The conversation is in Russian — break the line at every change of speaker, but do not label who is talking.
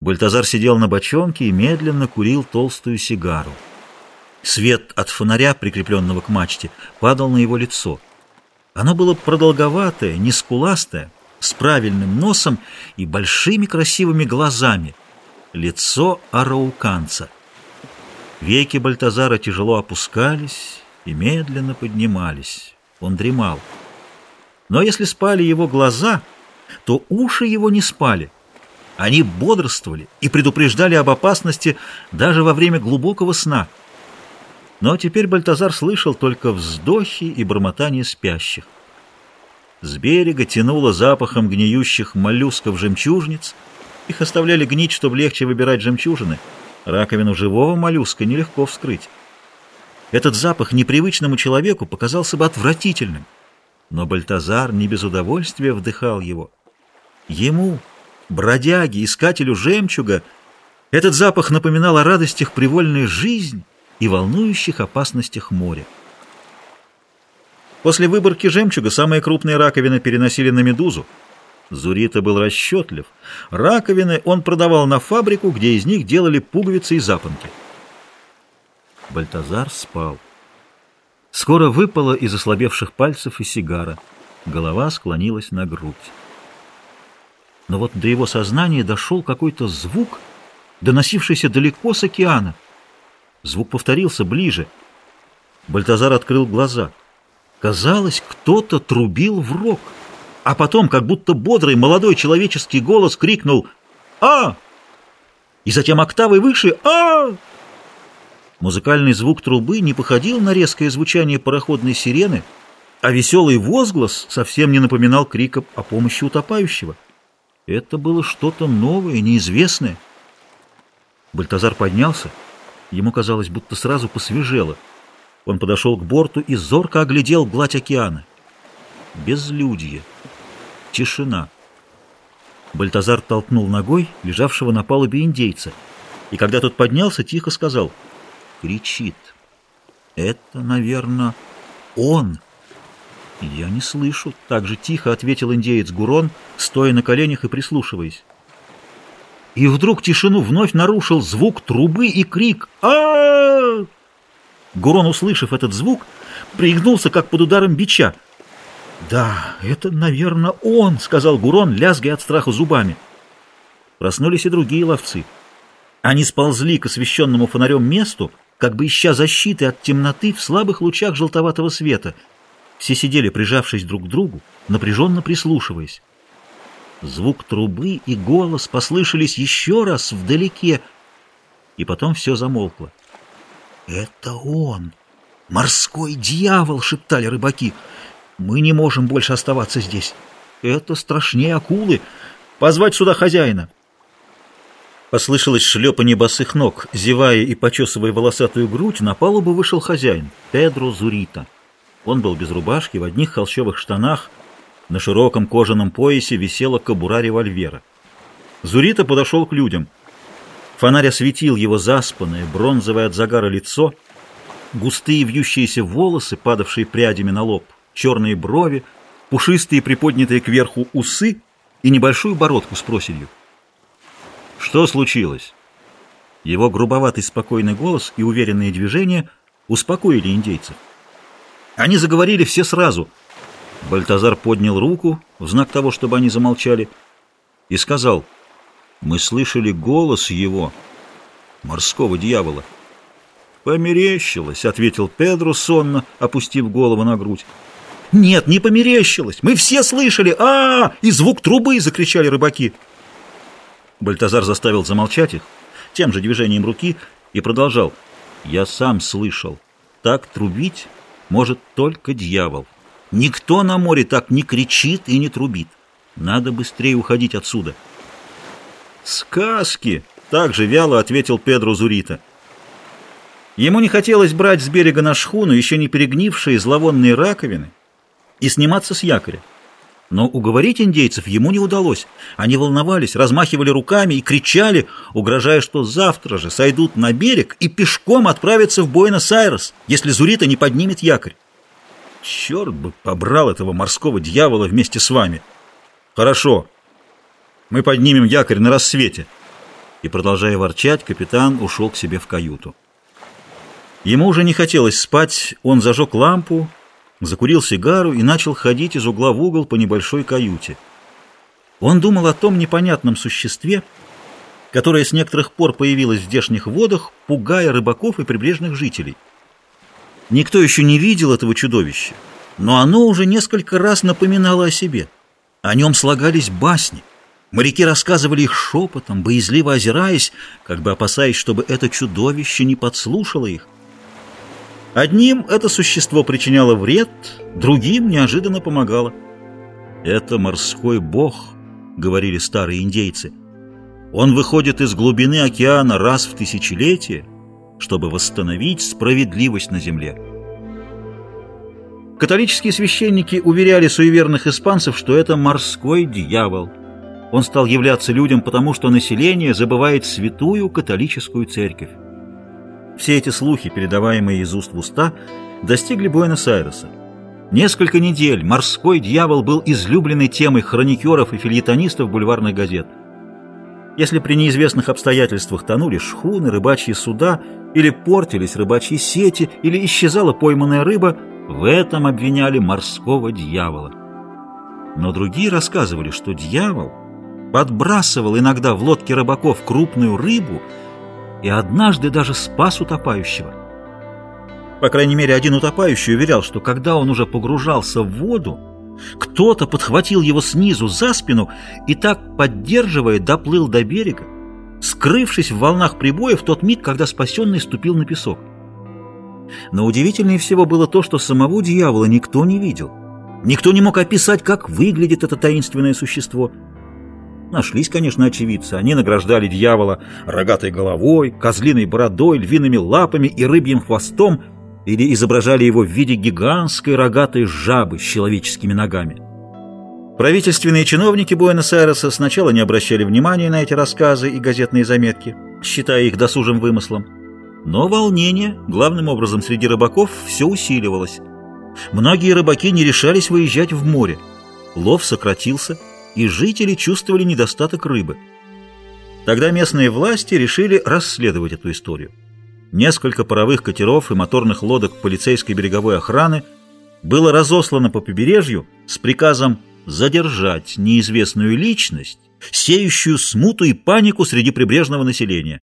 Бальтазар сидел на бочонке и медленно курил толстую сигару. Свет от фонаря, прикрепленного к мачте, падал на его лицо. Оно было продолговатое, нескуластое, с правильным носом и большими красивыми глазами. Лицо арауканца. Веки Бальтазара тяжело опускались и медленно поднимались. Он дремал. Но если спали его глаза, то уши его не спали. Они бодрствовали и предупреждали об опасности даже во время глубокого сна. Но теперь Бальтазар слышал только вздохи и бормотание спящих. С берега тянуло запахом гниющих моллюсков-жемчужниц. Их оставляли гнить, чтобы легче выбирать жемчужины. Раковину живого моллюска нелегко вскрыть. Этот запах непривычному человеку показался бы отвратительным. Но Бальтазар не без удовольствия вдыхал его. Ему, бродяге, искателю жемчуга, этот запах напоминал о радостях привольной жизни и волнующих опасностях моря. После выборки жемчуга самые крупные раковины переносили на медузу. Зурита был расчетлив. Раковины он продавал на фабрику, где из них делали пуговицы и запонки. Бальтазар спал. Скоро выпала из ослабевших пальцев и сигара. Голова склонилась на грудь. Но вот до его сознания дошел какой-то звук, доносившийся далеко с океана. Звук повторился ближе. Бальтазар открыл глаза. Казалось, кто-то трубил в рог. А потом, как будто бодрый молодой человеческий голос крикнул «А!» И затем октавой выше «А!» Музыкальный звук трубы не походил на резкое звучание пароходной сирены, а веселый возглас совсем не напоминал крика о помощи утопающего. Это было что-то новое, неизвестное. Бальтазар поднялся. Ему казалось, будто сразу посвежело. Он подошел к борту и зорко оглядел гладь океана. Безлюдье. Тишина. Бальтазар толкнул ногой лежавшего на палубе индейца, и когда тот поднялся, тихо сказал — кричит. «Это, наверное, он!» «Я не слышу», — так же тихо ответил индеец Гурон, стоя на коленях и прислушиваясь. И вдруг тишину вновь нарушил звук трубы и крик а, -а, -а Гурон, услышав этот звук, пригнулся, как под ударом бича. «Да, это, наверное, он», — сказал Гурон, лязгая от страха зубами. Проснулись и другие ловцы. Они сползли к освещенному фонарем месту, как бы ища защиты от темноты в слабых лучах желтоватого света. Все сидели, прижавшись друг к другу, напряженно прислушиваясь. Звук трубы и голос послышались еще раз вдалеке, и потом все замолкло. «Это он! Морской дьявол!» — шептали рыбаки. «Мы не можем больше оставаться здесь. Это страшнее акулы. Позвать сюда хозяина!» Послышалось шлепанье босых ног. Зевая и почесывая волосатую грудь, на палубу вышел хозяин, Педро Зурита. Он был без рубашки, в одних холщовых штанах. На широком кожаном поясе висела кобура револьвера. Зурита подошел к людям. Фонарь осветил его заспанное, бронзовое от загара лицо, густые вьющиеся волосы, падавшие прядями на лоб, черные брови, пушистые приподнятые кверху усы и небольшую бородку с проселью. Что случилось? Его грубоватый спокойный голос и уверенные движения успокоили индейцев. Они заговорили все сразу. Бальтазар поднял руку в знак того, чтобы они замолчали, и сказал, «Мы слышали голос его, морского дьявола». «Померещилось», — ответил Педро сонно, опустив голову на грудь. «Нет, не померещилось! Мы все слышали! а, -а, -а И звук трубы!» — закричали рыбаки. Бальтазар заставил замолчать их тем же движением руки и продолжал. «Я сам слышал. Так трубить может только дьявол. Никто на море так не кричит и не трубит. Надо быстрее уходить отсюда». «Сказки!» — так же вяло ответил Педро Зурита. Ему не хотелось брать с берега на шхуну еще не перегнившие зловонные раковины и сниматься с якоря. Но уговорить индейцев ему не удалось. Они волновались, размахивали руками и кричали, угрожая, что завтра же сойдут на берег и пешком отправятся в Буэнос-Айрес, если Зурита не поднимет якорь. Черт бы побрал этого морского дьявола вместе с вами. Хорошо, мы поднимем якорь на рассвете. и, продолжая ворчать, капитан ушел к себе в каюту. Ему уже не хотелось спать, он зажег лампу, закурил сигару и начал ходить из угла в угол по небольшой каюте. Он думал о том непонятном существе, которое с некоторых пор появилось в здешних водах, пугая рыбаков и прибрежных жителей. Никто еще не видел этого чудовища, но оно уже несколько раз напоминало о себе. О нем слагались басни. Моряки рассказывали их шепотом, боязливо озираясь, как бы опасаясь, чтобы это чудовище не подслушало их. Одним это существо причиняло вред, другим неожиданно помогало. «Это морской бог», — говорили старые индейцы. «Он выходит из глубины океана раз в тысячелетие, чтобы восстановить справедливость на земле». Католические священники уверяли суеверных испанцев, что это морской дьявол. Он стал являться людям потому, что население забывает святую католическую церковь. Все эти слухи, передаваемые из уст в уста, достигли Буэнос-Айреса. Несколько недель морской дьявол был излюбленной темой хроникеров и фильетонистов бульварных газет. Если при неизвестных обстоятельствах тонули шхуны, рыбачьи суда, или портились рыбачьи сети, или исчезала пойманная рыба, в этом обвиняли морского дьявола. Но другие рассказывали, что дьявол подбрасывал иногда в лодке рыбаков крупную рыбу, и однажды даже спас утопающего. По крайней мере, один утопающий уверял, что когда он уже погружался в воду, кто-то подхватил его снизу за спину и так, поддерживая, доплыл до берега, скрывшись в волнах прибоя в тот миг, когда спасенный ступил на песок. Но удивительнее всего было то, что самого дьявола никто не видел. Никто не мог описать, как выглядит это таинственное существо – Нашлись, конечно, очевидцы. Они награждали дьявола рогатой головой, козлиной бородой, львиными лапами и рыбьим хвостом или изображали его в виде гигантской рогатой жабы с человеческими ногами. Правительственные чиновники Буэнос-Айреса сначала не обращали внимания на эти рассказы и газетные заметки, считая их досужим вымыслом. Но волнение, главным образом среди рыбаков, все усиливалось. Многие рыбаки не решались выезжать в море. Лов сократился – и жители чувствовали недостаток рыбы. Тогда местные власти решили расследовать эту историю. Несколько паровых катеров и моторных лодок полицейской береговой охраны было разослано по побережью с приказом задержать неизвестную личность, сеющую смуту и панику среди прибрежного населения.